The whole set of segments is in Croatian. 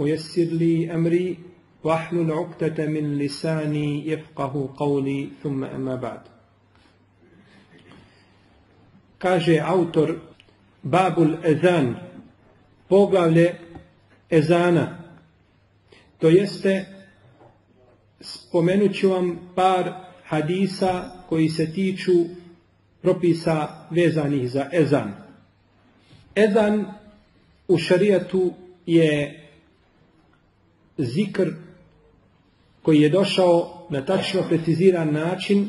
ويسر لي أمري واحلل عقدة من لساني يفقه قولي ثم أما بعد kaže autor Babul Ezan poglavlje Ezana to jeste spomenut ću vam par hadisa koji se tiču propisa vezanih za Ezan Ezan u šarijatu je zikr koji je došao na tačno preciziran način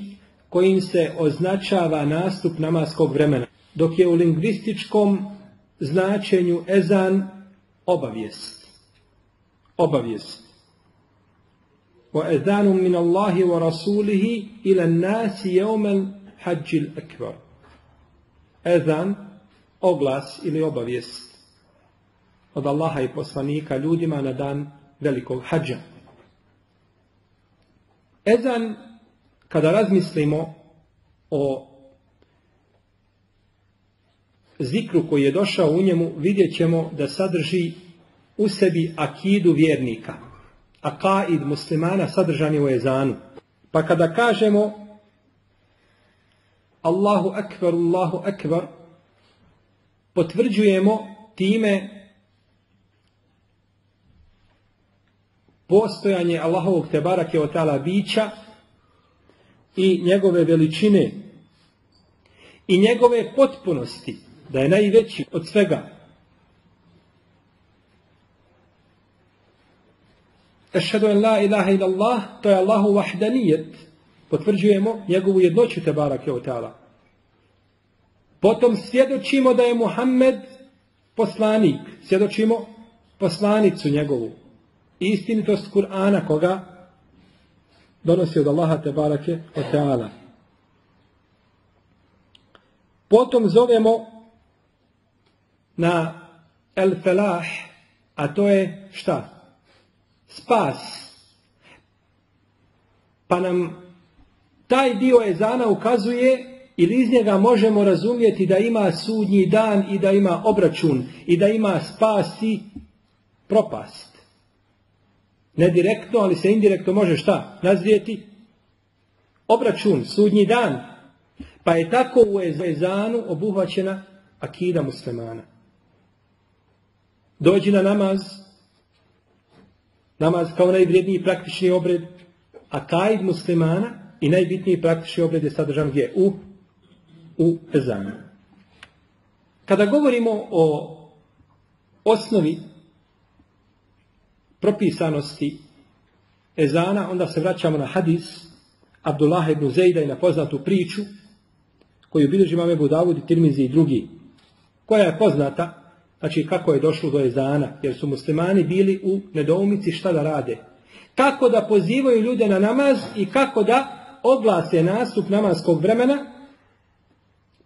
kojim se označava nastup namaskog vremena. Dok je u lingvističkom značenju ezan obavijest. Obavijest. وَأَذَانٌ مِّنَ اللَّهِ وَرَسُولِهِ إِلَى النَّاسِ يَوْمَ الْحَجِّ الْأَكْبَرِ Ezan, oglas ili obavijest od Allaha i poslanika ljudima na dan velikog hađa. Ezan, kada razmislimo o zikru koji je došao u njemu, vidjet ćemo da sadrži u sebi akidu vjernika. Akaid muslimana sadržan je u ezanu. Pa kada kažemo Allahu akbar, Allahu akbar, potvrđujemo time postojanje Allahovog tebarake od bića i njegove veličine i njegove potpunosti, da je najveći od svega. Ešhedu en la ilaha ila Allah, to je Allahu vahdanijet. Potvrđujemo njegovu jednoću tebarake od. Potom svjedočimo da je Muhammed poslanik. Svjedočimo poslanicu njegovu istinitost Kur'ana koga donosi od Allaha te barake od Teala. Potom zovemo na el felah, a to je šta? Spas. Pa nam taj dio ezana ukazuje ili iz njega možemo razumjeti da ima sudnji dan i da ima obračun i da ima spas i propast. Ne direktno, ali se indirektno može šta? Nazrijeti obračun, sudnji dan. Pa je tako u ezanu obuhvaćena akida muslimana. Dođi na namaz, namaz kao najvrijedniji praktični obred, a kaid muslimana i najbitniji praktični obred je sadržan gdje? U, u ezanu. Kada govorimo o osnovi propisanosti ezana, onda se vraćamo na hadis Abdullah ibn Zejda i na poznatu priču koju bilježi mame Budavud i Tirmizi i drugi, koja je poznata, znači kako je došlo do ezana, jer su muslimani bili u nedoumici šta da rade. Kako da pozivaju ljude na namaz i kako da oglase nastup namaskog vremena,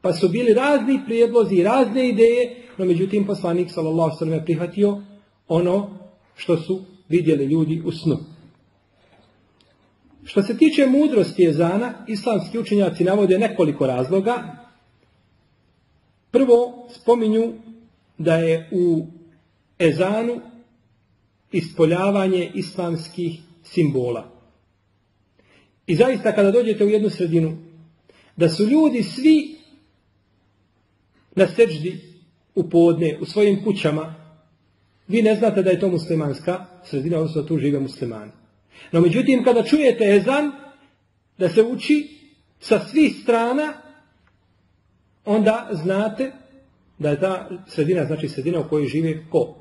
pa su bili razni prijedlozi razne ideje, no međutim poslanik sallallahu je prihvatio ono što su vidjeli ljudi u snu. Što se tiče mudrosti ezana, islamski učenjaci navode nekoliko razloga. Prvo spominju da je u ezanu ispoljavanje islamskih simbola. I zaista kada dođete u jednu sredinu, da su ljudi svi na seđdi u podne, u svojim kućama, vi ne znate da je to muslimanska sredina, odnosno tu žive muslimani. No međutim, kada čujete ezan, da se uči sa svih strana, onda znate da je ta sredina, znači sredina u kojoj žive ko?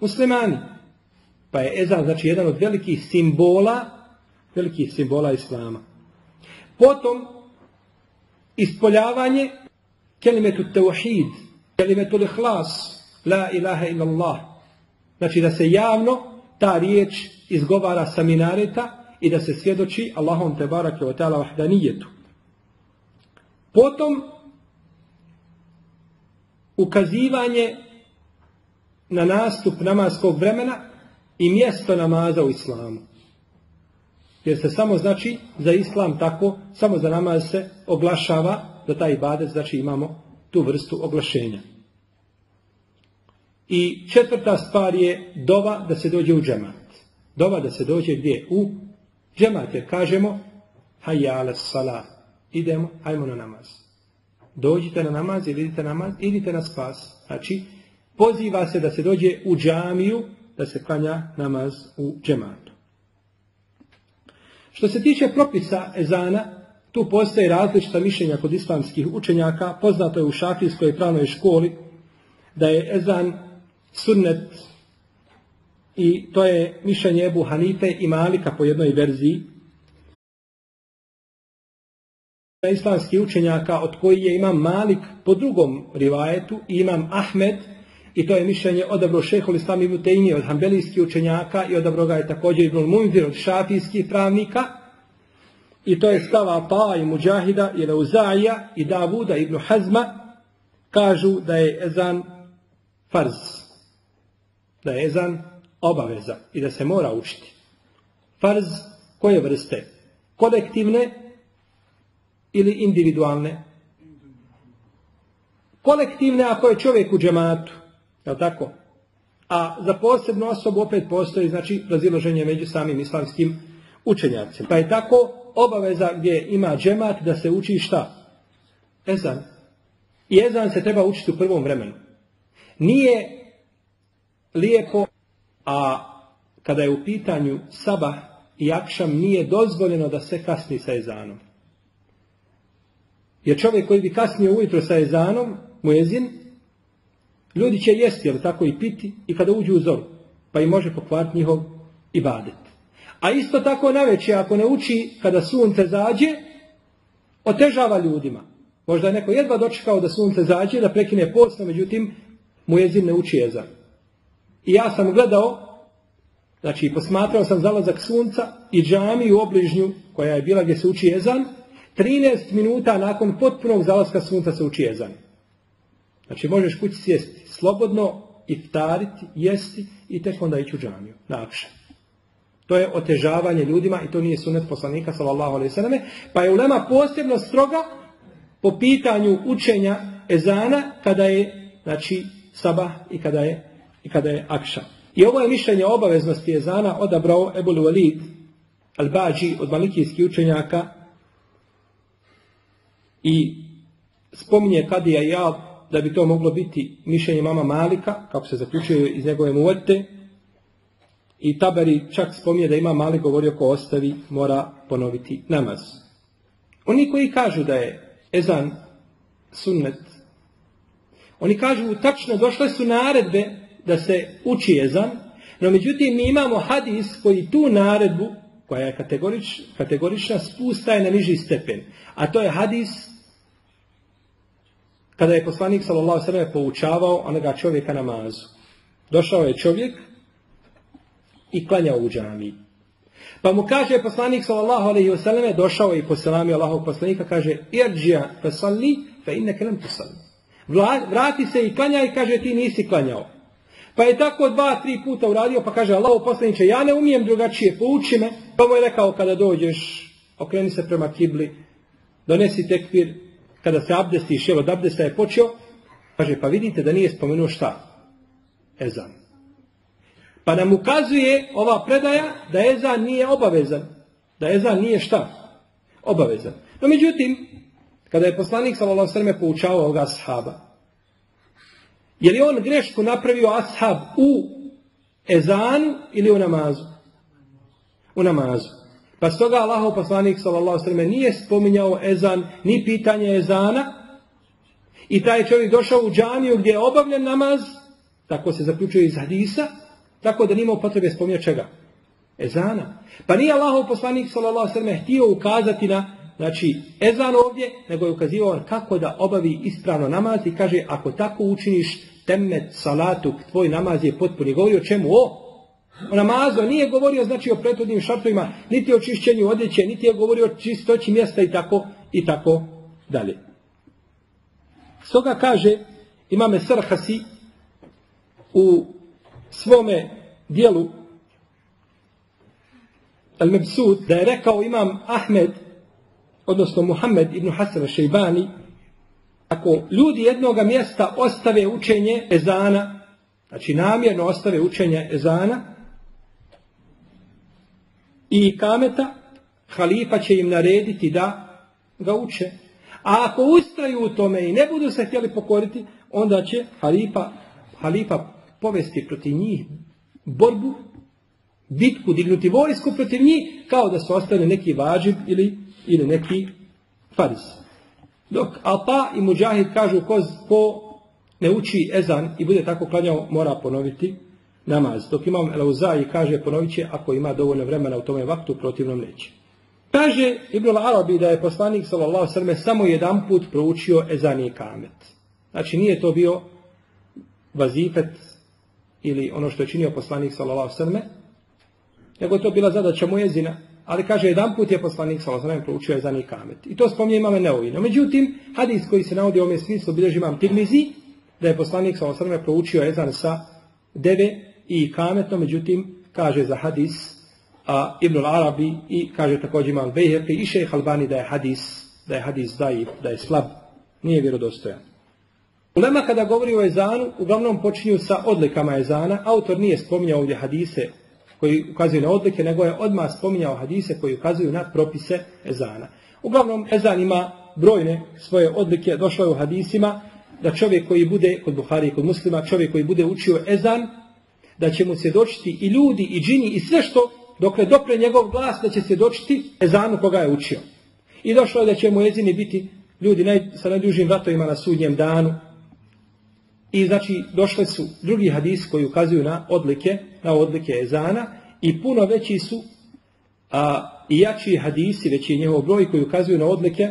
Muslimani. Pa je ezan, znači, jedan od velikih simbola, velikih simbola Islama. Potom, ispoljavanje kelimetu tevahid, kelimetu lihlas, la ilaha illallah, Znači da se javno ta riječ izgovara sa minareta i da se svjedoči Allahom te barake o ta'ala vahdanijetu. Potom ukazivanje na nastup namaskog vremena i mjesto namaza u islamu. Jer se samo znači za islam tako, samo za namaz se oglašava, da taj ibadet znači imamo tu vrstu oglašenja. I četvrta stvar je dova da se dođe u džemat. Dova da se dođe gdje? U džemat. Jer kažemo hajjale salat. Idemo, hajmo na namaz. Dođite na namaz ili idite na namaz, idite na spas. Znači, poziva se da se dođe u džamiju, da se klanja namaz u džematu. Što se tiče propisa ezana, tu postoje različita mišljenja kod islamskih učenjaka. Poznato je u šafijskoj pravnoj školi da je ezan sunnet i to je mišljenje Ebu Hanife i Malika po jednoj verziji. Islamskih učenjaka od koji je imam Malik po drugom rivajetu i imam Ahmed i to je mišljenje odabro šehol Islam ibn Tejmi od hambelijskih učenjaka i odabro ga je također ibn Munzir od šafijskih pravnika. I to je stava Pa i Mujahida i Leuzaija i Davuda ibn Hazma kažu da je ezan farz. Da je ezan obaveza i da se mora učiti. Farz koje vrste? Kolektivne ili individualne? Kolektivne ako je čovjek u džematu. Je tako? A za posebnu osobu opet postoji znači raziloženje među samim islamskim učenjacima. Pa je tako obaveza gdje ima džemat da se uči šta? Ezan. I ezan se treba učiti u prvom vremenu. Nije lijepo, a kada je u pitanju sabah i akšam nije dozvoljeno da se kasni sa ezanom. Jer čovjek koji bi kasnio ujutro sa ezanom, mu jezin, Ljudi će jesti, ali tako i piti, i kada uđu u zoru, pa i može pokvariti njihov ibadet. A isto tako naveće, ako ne uči kada sunce zađe, otežava ljudima. Možda je neko jedva dočekao da sunce zađe, da prekine posno, međutim, mu jezin ne uči jezan. I ja sam gledao, znači posmatrao sam zalazak sunca i džamiju obližnju, koja je bila gdje se uči jezan, 13 minuta nakon potpunog zalaska sunca se uči jezan. Znači možeš kući sjesti slobodno iftariti, jesti i tek onda ići u džamiju. Nakše. To je otežavanje ljudima i to nije sunet poslanika sallallahu alejhi ve pa je ulema posebno stroga po pitanju učenja ezana kada je znači sabah i kada je i kada je akša. I ovo je mišljenje obaveznosti ezana odabrao Ebul Walid al-Bađi od malikijskih učenjaka i spominje Kadija Jab da bi to moglo biti mišljenje mama Malika, kako se zaključuje iz njegove muvrte. I Tabari čak spominje da ima Malik govorio ko ostavi, mora ponoviti namaz. Oni koji kažu da je ezan sunnet, oni kažu tačno došle su naredbe da se uči ezan, no međutim mi imamo hadis koji tu naredbu, koja je kategorič, kategorična, spustaje na niži stepen. A to je hadis kada je poslanik sallallahu alejhi poučavao onoga čovjeka namazu. Došao je čovjek i klanjao u džamiji. Pa mu kaže poslanik sallallahu alejhi ve selleme došao je i poselami Allahov poslanika kaže irđija fa salli fa innaka lam tusalli. Vrati se i klanja i kaže ti nisi klanjao. Pa je tako dva, tri puta uradio pa kaže Allahov poslaniče ja ne umijem drugačije pouči me. Pa mu je rekao kada dođeš okreni se prema kibli donesi tekfir kada se abdesti i od abdesta je počeo, kaže, pa vidite da nije spomenuo šta? Ezan. Pa nam ukazuje ova predaja da ezan nije obavezan. Da ezan nije šta? Obavezan. No međutim, kada je poslanik sallallahu alejhi poučavao ovoga ashaba, je li on grešku napravio ashab u ezanu ili u namazu? U namazu. Pa stoga Allahov poslanik sallallahu nije spominjao ezan ni pitanje ezana i taj čovjek došao u džamiju gdje je obavljen namaz, tako se zaključuje iz hadisa, tako da nije imao potrebe spominjati čega? Ezana. Pa nije Allahov poslanik sallallahu htio ukazati na znači ezan ovdje, nego je ukazivao kako da obavi ispravno namaz i kaže ako tako učiniš temet salatuk, tvoj namaz je potpuni. Govori o čemu? O, o namazu, nije govorio znači o prethodnim šartovima, niti o čišćenju odjeće, niti je govorio o čistoći mjesta i tako, i tako dalje. Stoga kaže imame Sarhasi u svome dijelu Al-Mebsud da je rekao imam Ahmed odnosno Muhammed ibn Hasan Šejbani ako ljudi jednoga mjesta ostave učenje ezana znači namjerno ostave učenje ezana i kameta halifa će im narediti da ga uče. A ako ustraju u tome i ne budu se htjeli pokoriti onda će halifa, halifa povesti protiv njih borbu, bitku, dignuti vojsku protiv njih, kao da su ostali neki vađib ili, ili neki faris. Dok Alpa i Mujahid kažu ko, ko ne uči ezan i bude tako klanjao, mora ponoviti namaz. Dok imam Elauzai kaže ponovit će ako ima dovoljno vremena u tome vaktu, protivnom neće. Kaže Ibn Arabi da je poslanik sallallahu sallam samo jedan put proučio ezan i kamet. Znači nije to bio vazifet ili ono što je činio poslanik sallallahu sallam, nego to bila zadaća jezina. Ali kaže, jedan put je poslanik sallallahu sallam proučio i kamet. I to spominje imame neovino. Međutim, hadis koji se navodi u ovome smislu bilježi imam Tirmizi, da je poslanik sallallahu sallam proučio ezan sa deve i kametom, međutim, kaže za hadis a Ibn Arabi i kaže također imam Bejheqi i šejh Albani da je hadis, da je hadis daif, da je slab, nije vjerodostojan. Ulema kada govori o ezanu, uglavnom počinju sa odlikama ezana. Autor nije spominjao ovdje hadise koji ukazuju na odlike, nego je odmah spominjao hadise koji ukazuju na propise ezana. Uglavnom, ezan ima brojne svoje odlike, došlo je u hadisima da čovjek koji bude, kod Buhari i kod muslima, čovjek koji bude učio ezan, da će mu se dočiti i ljudi, i džini, i sve što, dokle dopre njegov glas, da će se dočiti ezanu koga je učio. I došlo je da će mu ezini biti ljudi naj, sa najdužim vratovima na sudnjem danu, I znači došle su drugi hadis koji ukazuju na odlike, na odlike ezana i puno veći su a, i jači hadisi, veći je njehov broj koji ukazuju na odlike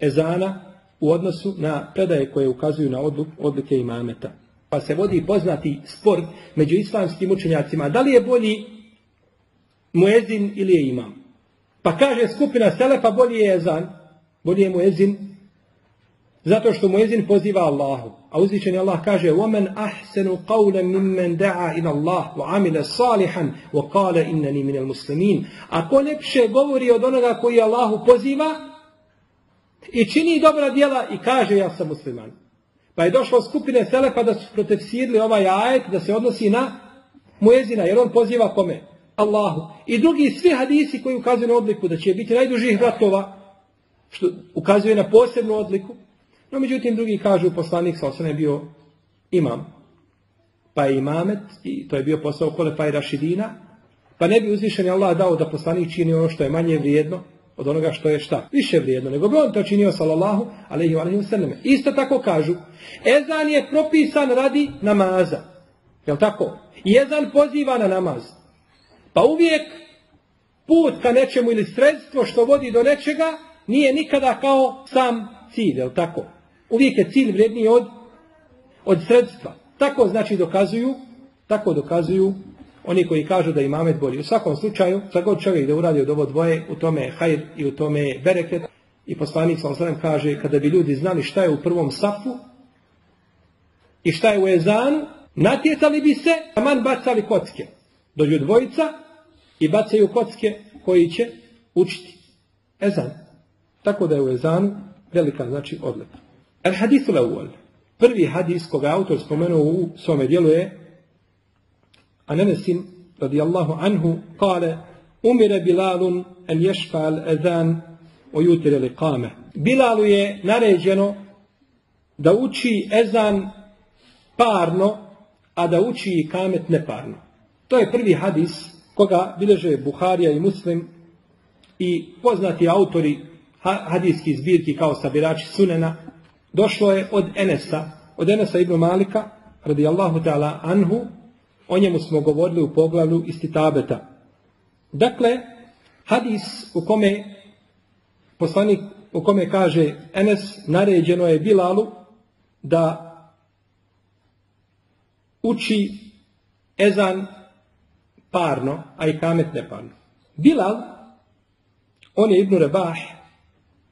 ezana u odnosu na predaje koje ukazuju na odluk, odlike imameta. Pa se vodi poznati spor među islamskim učenjacima. Da li je bolji muezin ili je imam? Pa kaže skupina Selefa bolji je ezan, bolji je muezin Zato što mu jezin poziva Allahu. A uzvičeni Allah kaže وَمَنْ أَحْسَنُ قَوْلًا مِمَّنْ دَعَا إِلَى اللَّهِ وَعَمِلَ صَالِحًا وَقَالَ إِنَّنِي مِنَ الْمُسْلِمِينَ A ko lepše govori od onoga koji Allahu poziva i čini dobra djela i kaže ja sam musliman. Pa je došlo skupine Selefa da su protefsirili ovaj ajet da se odnosi na muezina jer on poziva kome? Allahu. I drugi svi hadisi koji ukazuju na odliku da će biti najdužih vratova što ukazuje na posebnu odliku no, međutim, drugi kažu, poslanik sa je bio imam, pa je imamet, i to je bio posao kole pa je Rašidina, pa ne bi uzvišen Allah dao da poslanik čini ono što je manje vrijedno od onoga što je šta? Više vrijedno, nego bi on to činio, sallallahu wa alaihi wa Isto tako kažu, ezan je propisan radi namaza. Je li tako? I ezan poziva na namaz. Pa uvijek put ka nečemu ili sredstvo što vodi do nečega nije nikada kao sam cilj, je li tako? Uvijek je cilj vredniji od, od sredstva. Tako znači dokazuju, tako dokazuju oni koji kažu da imamet bolji. U svakom slučaju, za god čovjek da uradi od ovo dvoje, u tome je hajr i u tome je bereket. I poslanik sa kaže, kada bi ljudi znali šta je u prvom safu i šta je u ezanu, natjecali bi se, a man bacali kocke. Dođu dvojica i bacaju kocke koji će učiti. Ezan. Tako da je u ezanu velika znači odlika. El hadithu lawal. Prvi hadis koga autor spomenuo u svome dijelu je Anenesin radijallahu anhu kale umire Bilalun en ješfa al ezan o jutire li kame. Bilalu je naređeno da uči ezan parno, a da uči i kamet neparno. To je prvi hadis koga bileže Buharija i Muslim i poznati autori hadijskih zbirki kao sabirači sunena došlo je od Enesa, od Enesa ibn Malika, radijallahu ta'ala anhu, o njemu smo govorili u poglavlju istitabeta. Dakle, hadis u kome poslanik, u kome kaže Enes, naređeno je Bilalu da uči ezan parno, a i kamet neparno. Bilal, on je Ibn Rebah,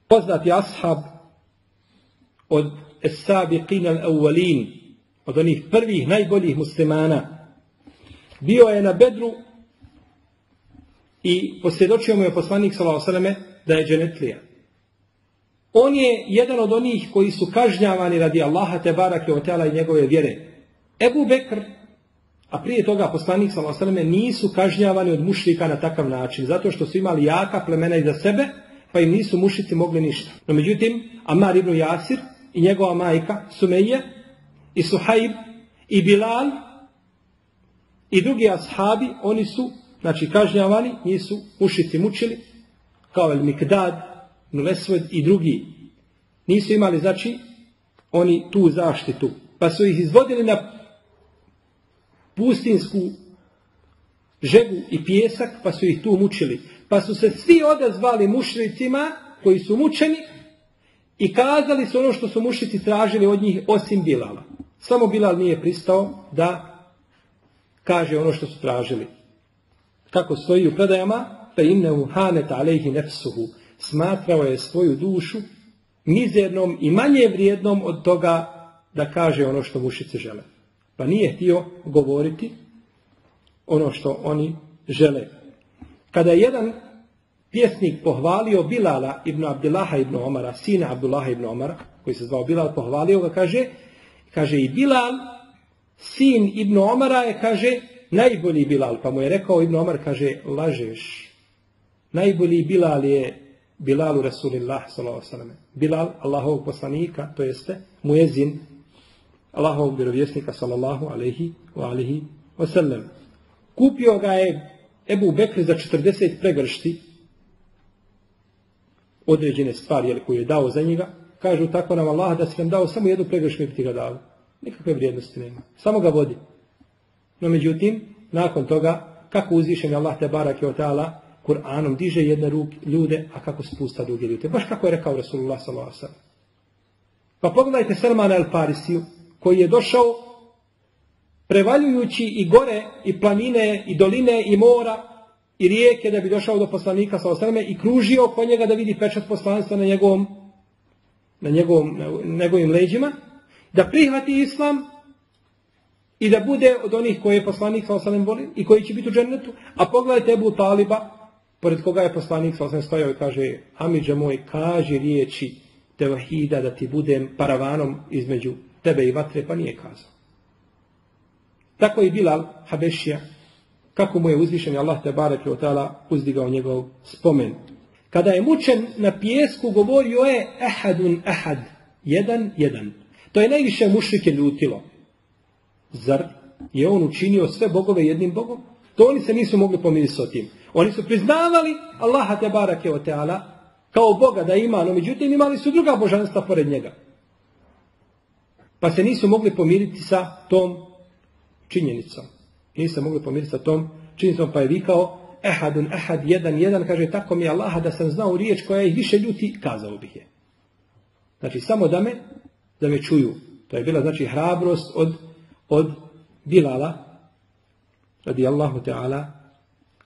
poznati ashab od Es-Sabiqin al-Awwalin, od onih prvih najboljih muslimana. Bio je na Bedru i posvjedočio mu je poslanik s.a.v. da je dženetlija. On je jedan od onih koji su kažnjavani radi Allaha te barake o tela i njegove vjere. Ebu Bekr, a prije toga poslanik s.a.v. nisu kažnjavani od mušlika na takav način, zato što su imali jaka plemena iza sebe, pa im nisu mušici mogli ništa. No međutim, Amar ibn Jasir i njegova majka Sumeje i Suhaib i Bilal i drugi ashabi, oni su znači kažnjavani, nisu mušici mučili, kao El Mikdad, Nulesved i drugi. Nisu imali, znači, oni tu zaštitu. Pa su ih izvodili na pustinsku žegu i pjesak, pa su ih tu mučili. Pa su se svi odazvali mušricima koji su mučeni i kazali su ono što su mušrici tražili od njih osim Bilala. Samo Bilal nije pristao da kaže ono što su tražili. Kako stoji u predajama, pa innehu hanet alejhi nefsuhu, smatrao je svoju dušu mizernom i manje vrijednom od toga da kaže ono što mušice žele. Pa nije htio govoriti ono što oni žele. Kada je jedan pjesnik pohvalio Bilala ibn Abdillaha ibn Omara, sina Abdullaha ibn Omara, koji se zvao Bilal, pohvalio ga, kaže, kaže i Bilal, sin ibn Omara je, kaže, najbolji Bilal. Pa mu je rekao Ibn Omar, kaže, lažeš. Najbolji Bilal je Bilalu Rasulillah, s.a.v. Bilal, Allahovog poslanika, to jeste, muezin, Allahovog vjerovjesnika, sallallahu alaihi wa alihi wasallam. Kupio ga je Ebu Bekr za 40 pregršti određene stvari jel, koje je dao za njega. Kažu tako nam Allah da se nam dao samo jednu pregrštu mi bi ti ga dao. Nikakve vrijednosti nema. Samo ga vodi. No međutim, nakon toga, kako uzvišen Allah te barak je otala, Kur'anom diže jedne ruke ljude, a kako spusta druge ljude. Baš kako je rekao Rasulullah s.a.v. Pa pogledajte Salmana el Parisiju, koji je došao prevaljujući i gore, i planine, i doline, i mora, i rijeke, da bi došao do poslanika s.a.v. i kružio oko njega da vidi pečat poslanstva na njegovom na, njegovom, na njegovim leđima, da prihvati islam, i da bude od onih koje je poslanik sa osanem voli i koji će biti u džennetu. A pogledajte Ebu Taliba, pored koga je poslanik sa osanem stojao i kaže, Amidža moj, kaži riječi tevahida da ti budem paravanom između tebe i vatre, pa nije kazao. Tako i Bilal Habešija, kako mu je uzvišen Allah te barek od tala uzdigao njegov spomen. Kada je mučen na pijesku, govorio je ehadun ehad, jedan, jedan. To je najviše mušrike ljutilo. Zar je on učinio sve bogove jednim bogom? To oni se nisu mogli pomiriti s tim. Oni su priznavali Allaha te barake o teala kao Boga da ima, no međutim imali su druga božanstva pored njega. Pa se nisu mogli pomiriti sa tom činjenicom. Nisu se mogli pomiriti sa tom činjenicom, pa je vikao ehadun ehad, jedan, jedan, kaže tako mi je Allaha da sam znao riječ koja ih više ljuti, kazao bih je. Znači samo da me, da me čuju. To je bila znači hrabrost od od Bilala radijallahu ta'ala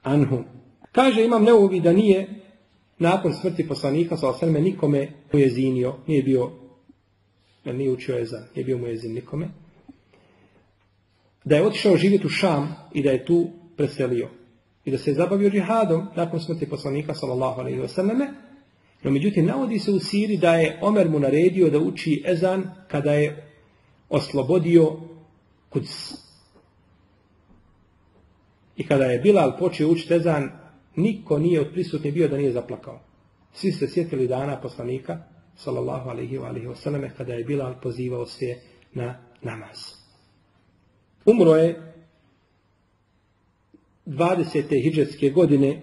anhu. Kaže imam neuvi da nije nakon smrti poslanika sa osrme nikome mujezinio, nije bio nije učio ezan, nije bio mujezin nikome. Da je otišao živjeti u Šam i da je tu preselio. I da se je zabavio džihadom nakon smrti poslanika sallallahu alaihi wa No međutim, navodi se u Siri da je Omer mu naredio da uči ezan kada je oslobodio Kuds. I kada je Bilal počeo učiti ezan, niko nije od prisutnih bio da nije zaplakao. Svi se sjetili dana poslanika, sallallahu alaihi wa wasallam, kada je Bilal pozivao se na namaz. Umro je 20. hijđetske godine,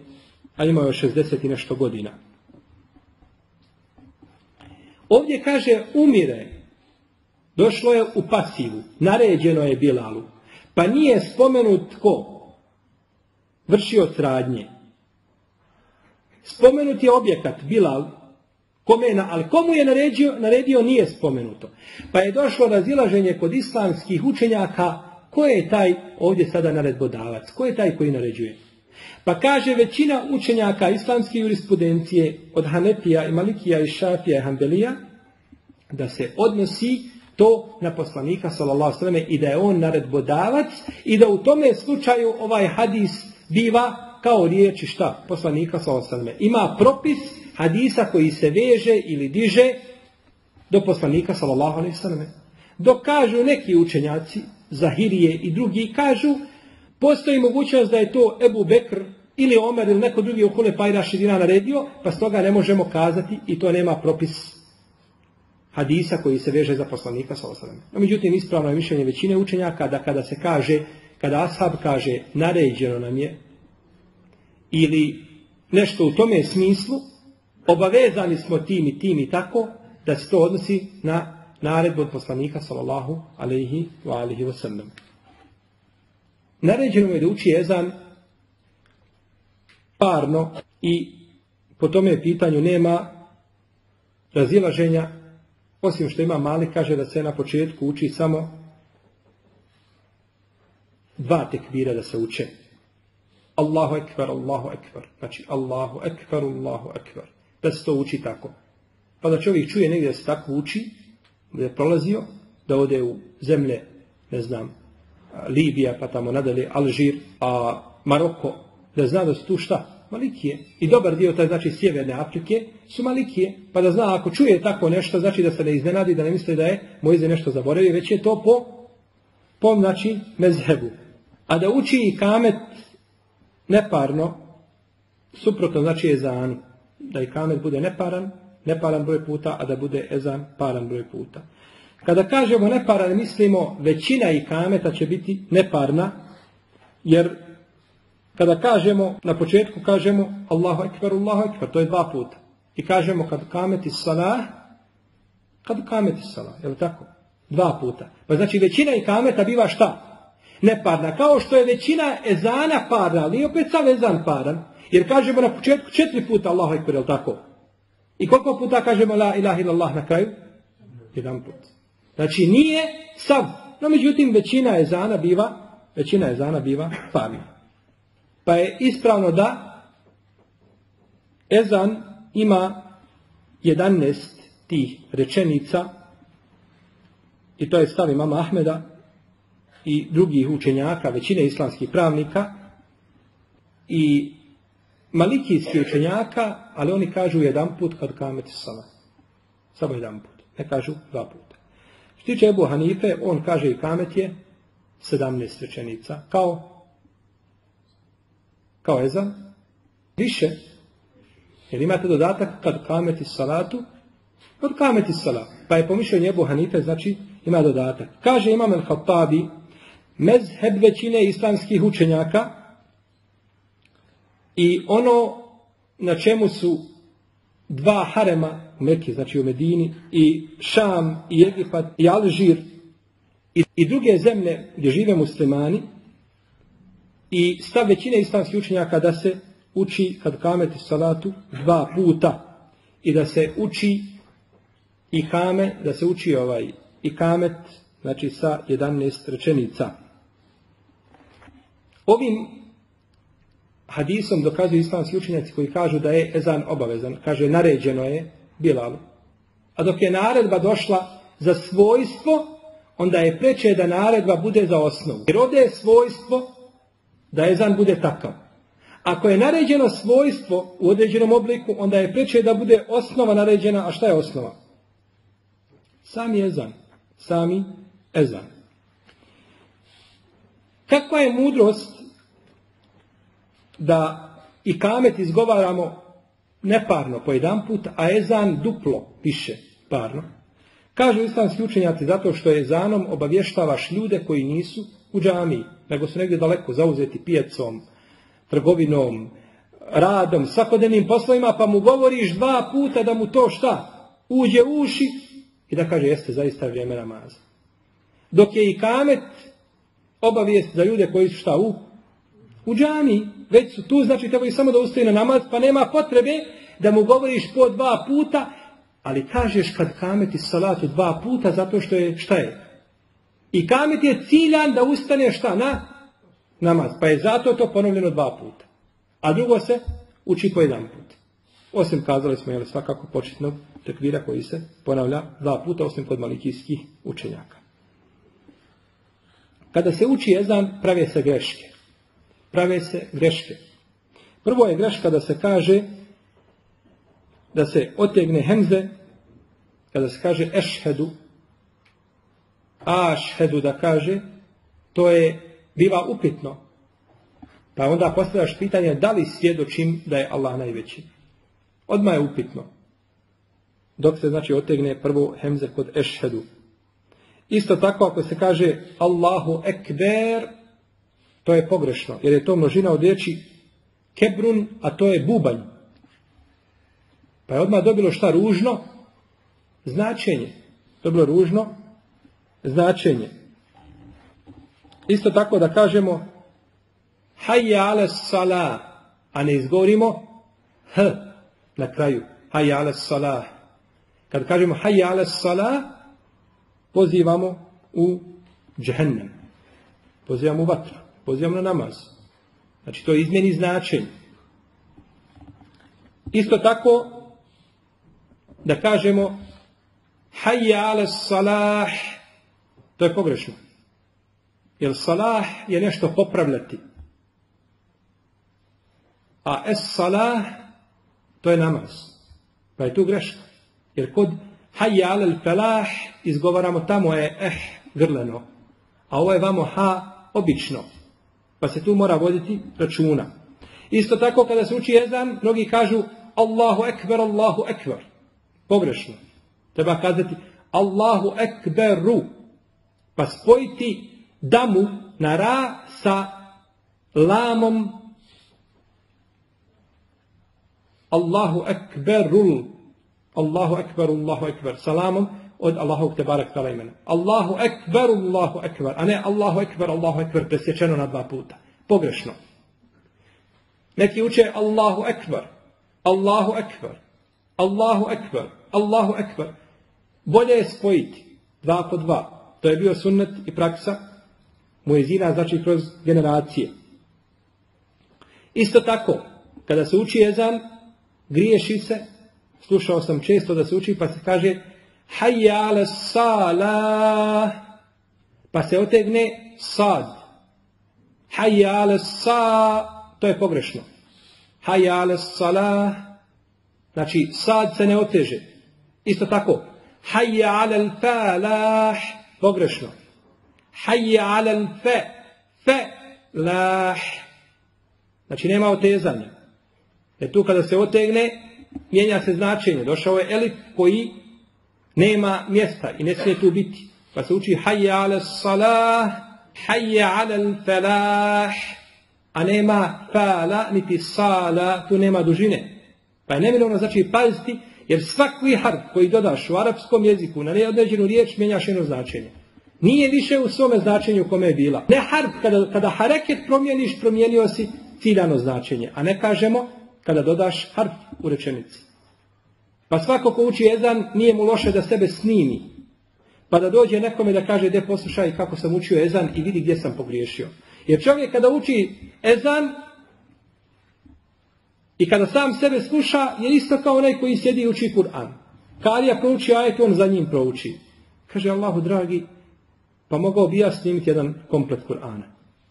a imao je 60 i nešto godina. Ovdje kaže umire Došlo je u pasivu. Naređeno je Bilalu. Pa nije spomenut ko? Vršio radnje. Spomenut je objekat Bilal. Kome je ali komu je naredio, naredio nije spomenuto. Pa je došlo razilaženje kod islamskih učenjaka Ko je taj ovdje sada naredbodavac? Ko je taj koji naređuje? Pa kaže većina učenjaka islamske jurisprudencije od Hanefija i Malikija i Šafija i Hanbelija da se odnosi to na poslanika sallallahu i da je on naredbodavac i da u tome slučaju ovaj hadis biva kao riječi šta? Poslanika sallallahu Ima propis hadisa koji se veže ili diže do poslanika sallallahu alejhi Dok kažu neki učenjaci, Zahirije i drugi kažu postoji mogućnost da je to Ebu Bekr ili Omer ili neko drugi u Hule Pajra Širina naredio, pa stoga ne možemo kazati i to nema propis hadisa koji se veže za poslanika sallallahu No, međutim, ispravno je mišljenje većine učenjaka da kada se kaže, kada ashab kaže naređeno nam je ili nešto u tome smislu, obavezani smo tim i tim i tako, da se to odnosi na naredbu od poslanika sallallahu alaihi wa alihi wa sallam. Naređeno je da uči ezan parno i po tome pitanju nema razilaženja, osim što ima mali, kaže da se na početku uči samo dva tekbira da se uče. Allahu ekber, Allahu ekber. Znači Allahu ekber, Allahu ekber. Da se to uči tako. Pa da čovjek čuje negdje da se tako uči, je prolazio, da ode u zemlje, ne znam, Libija, pa tamo nadalje, Alžir, a Maroko, da zna da su tu šta? Malikije. I dobar dio taj znači sjeverne Afrike su Malikije. Pa da zna ako čuje tako nešto, znači da se ne iznenadi, da ne misli da je Mojze nešto zaboravio, već je to po, po znači mezhebu. A da uči i kamet neparno, suprotno znači je zanu. Da i kamet bude neparan, neparan broj puta, a da bude ezan paran broj puta. Kada kažemo neparan, mislimo većina i kameta će biti neparna, jer kada kažemo, na početku kažemo Allahu ekber, Allahu ekber, to je dva puta. I kažemo kad kameti salah, kad kameti salah, je li tako? Dva puta. Pa znači većina i kameta biva šta? Neparna. Kao što je većina ezana parna, ali opet sam ezan paran. Jer kažemo na početku četiri puta Allahu ekber, je li tako? I koliko puta kažemo la ilaha illallah na kraju? Jedan put. Znači nije sav. No međutim većina ezana biva, većina ezana biva parna. Pa je ispravno da ezan ima 11 tih rečenica i to je stav imama Ahmeda i drugih učenjaka, većine islamskih pravnika i malikijskih učenjaka, ali oni kažu jedan put kad kameti sala. Samo jedan put. Ne kažu dva puta. Što tiče Ebu Hanife, on kaže i kamet je 17 rečenica. Kao kao ezan, više. Jer imate dodatak kad kameti salatu, kad kameti salatu. Pa je pomišljeno Ebu Hanife, znači ima dodatak. Kaže Imam el-Hattabi, mezheb većine islamskih učenjaka i ono na čemu su dva harema u znači u Medini, i Šam, i Egipat, i Alžir, i, i druge zemlje gdje žive muslimani, i stav većine islamskih učenjaka da se uči kad kameti salatu dva puta i da se uči i kame, da se uči ovaj i kamet, znači sa 11 rečenica. Ovim hadisom dokazuju islamski učenjaci koji kažu da je ezan obavezan. Kaže, naređeno je Bilalu. A dok je naredba došla za svojstvo, onda je preče da naredba bude za osnovu. Jer ovdje je svojstvo da ezan bude takav. Ako je naređeno svojstvo u određenom obliku, onda je preče da bude osnova naređena, a šta je osnova? Sami ezan. Sami ezan. Kakva je mudrost da i kamet izgovaramo neparno po jedan put, a ezan duplo piše parno? Kažu islamski učenjaci zato što ezanom obavještavaš ljude koji nisu u džamiji, nego su negdje daleko zauzeti pijecom, trgovinom, radom, svakodnevnim poslovima, pa mu govoriš dva puta da mu to šta? Uđe u uši i da kaže jeste zaista vrijeme namaza. Dok je i kamet obavijest za ljude koji su šta u? U džami. Već su tu, znači trebaju samo da ustaju na namaz, pa nema potrebe da mu govoriš po dva puta, ali kažeš kad kameti salatu dva puta zato što je, šta je? I kamet je ciljan da ustane šta na namaz. Pa je zato to ponovljeno dva puta. A drugo se uči po jedan put. Osim kazali smo, jel, svakako početnog tekvira koji se ponavlja dva puta, osim kod malikijskih učenjaka. Kada se uči jezan, prave se greške. Prave se greške. Prvo je greška da se kaže da se otegne hemze, kada se kaže ešhedu, ašhedu da kaže, to je biva upitno. Pa onda postavljaš pitanje da li svjedočim da je Allah najveći. Odmah je upitno. Dok se znači otegne prvo hemze kod ešhedu. Isto tako ako se kaže Allahu ekber, to je pogrešno, jer je to množina od riječi kebrun, a to je bubanj. Pa je odmah dobilo šta ružno? Značenje. Dobilo ružno značenje. Isto tako da kažemo Hayya ala salah, a ne izgovorimo H na kraju. Hayya ala salah. Kad kažemo Hayya ala salah, pozivamo u džehennem. Pozivamo u vatru. Pozivamo na namaz. Znači to izmjeni značenje. Isto tako da kažemo Hayya ala salah, to je pogrešno. Jer salah je nešto popravljati. A es salah to je namaz. Pa je tu greška. Jer kod hayya al falah izgovaramo tamo je eh grleno. A ovo je vamo ha obično. Pa se tu mora voditi računa. Isto tako kada se uči jezan, mnogi kažu Allahu ekber, Allahu ekber. Pogrešno. Treba kazati Allahu ekberu. Pa spojiti damu na ra sa lamom Allahu ekberul. Allahu ekber, Allahu ekber. Salamom od Allahu te barek tala imena. Allahu ekber, Allahu ekber. A ne Allahu ekber, Allahu ekber presječeno na dva puta. Pogrešno. Neki uče Allahu ekber. Allahu ekber. Allahu ekber. Allahu ekber. Bolje je spojiti dva po dva. To je bio sunnet i praksa muezina, znači kroz generacije. Isto tako, kada se uči jezan, griješi se, slušao sam često da se uči, pa se kaže Hayya ala salah, pa se otegne sad. Hayya ala sa, to je pogrešno. Hayya ala salah, znači sad se ne oteže. Isto tako, Hayya ala falah, pogrešno. Hayya ala fe, fe, lah. Znači nema otezanja. Jer tu kada se otegne, mijenja se značenje. Došao je elif koji nema mjesta i ne smije tu biti. Pa se uči hayya ala salah, hayya ala falah, a nema fala niti sala, tu nema dužine. Pa je neminovno znači paziti, jer svaki harf koji dodaš u arapskom jeziku na neodređenu riječ mijenjaš jedno značenje. Nije više u svome značenju u kome je bila. Ne harf, kada, kada hareket promijeniš, promijenio si ciljano značenje. A ne kažemo kada dodaš harf u rečenici. Pa svako ko uči ezan nije mu loše da sebe snimi. Pa da dođe nekome da kaže de poslušaj kako sam učio ezan i vidi gdje sam pogriješio. Jer čovjek kada uči ezan i kada sam sebe sluša je isto kao onaj koji sjedi i uči Kur'an. Karija prouči ajet, on za njim prouči. Kaže Allahu dragi, pa mogao bi ja snimiti jedan komplet Kur'ana.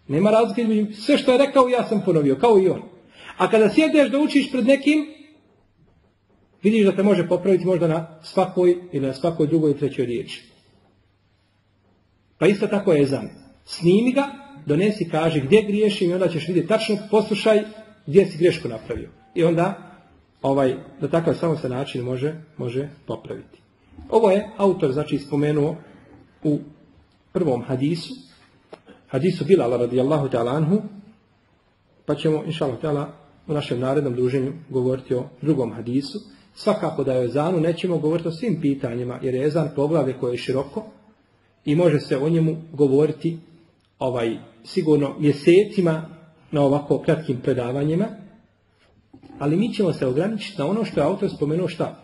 Nema razlike sve što je rekao ja sam ponovio, kao i on. A kada sjedeš da učiš pred nekim, vidiš da te može popraviti možda na svakoj ili na svakoj drugoj i trećoj riječi. Pa isto tako je ezan. Snimi ga, donesi, kaže gdje griješim i onda ćeš vidjeti tačno, poslušaj gdje si grešku napravio. I onda, ovaj, da takav samo se način može, može popraviti. Ovo je autor, znači, spomenuo u prvom hadisu, hadisu Bilala radijallahu ta'ala anhu, pa ćemo, inša Allah, u našem narednom druženju govoriti o drugom hadisu. Svakako da je o ezanu nećemo govoriti o svim pitanjima, jer je ezan poglavlje koje je široko i može se o njemu govoriti ovaj sigurno mjesecima na ovako kratkim predavanjima, ali mi ćemo se ograničiti na ono što je autor spomenuo šta?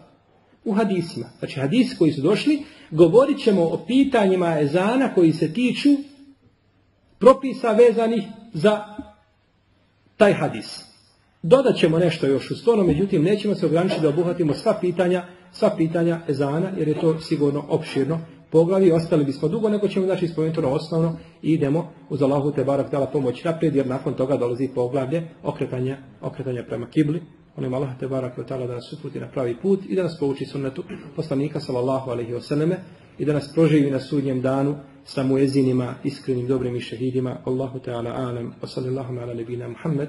U hadisima. Znači hadisi koji su došli, govorit ćemo o pitanjima ezana koji se tiču propisa vezanih za taj hadis. Dodat ćemo nešto još u stonu, međutim nećemo se ograničiti da obuhvatimo sva pitanja, sva pitanja ezana, jer je to sigurno opširno poglavi, ostali bismo dugo, nego ćemo znači spomenuti ono osnovno i idemo uz Allahu te barak dala pomoć naprijed, jer nakon toga dolazi poglavlje okretanja, okretanja prema kibli. Molim Allah te barak da nas uputi na pravi put i da nas pouči sunnetu poslanika sallallahu alaihi wasallame i da nas proživi na sudnjem danu sa muezinima, iskrenim, dobrim i šehidima. Allahu ta'ala alam, wa sallallahu ala nebina Muhammed,